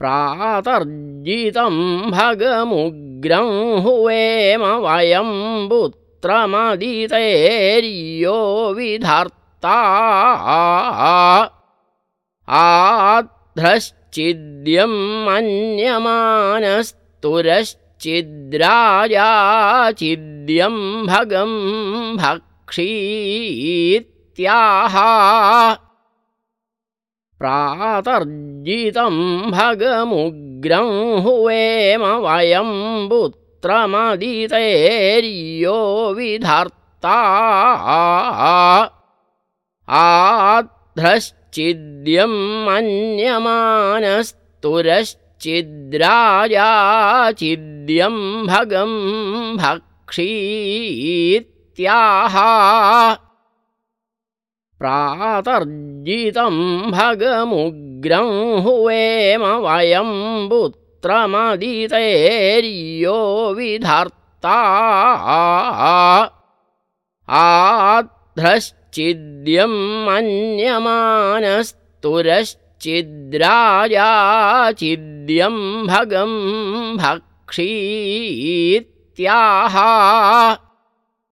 प्रातर्जितं भगमुग्रं हुवेम वयं पुत्रमदितेर्यो विधर्ता। आध्रश्चिद्यं मन्यमानस्तुरश्चिद्राजाचिद्यं भगं भक्षीत्याह प्रातर्जितं भगमुग्रं हुवेम वयं पुत्रमदितेर्यो विधर्ता। आध्रश्चिद्यं मन्यमानस्तुरश्चिद्राजाचिद्यं भगं भक्षीत्याह प्रातर्जितं भगमुग्रं हुवेम वयं पुत्रमदितेर्यो विधर्ता। आध्रश्चिद्यं मन्यमानस्तुरश्चिद्राजाचिद्यं भगं भक्षीत्याह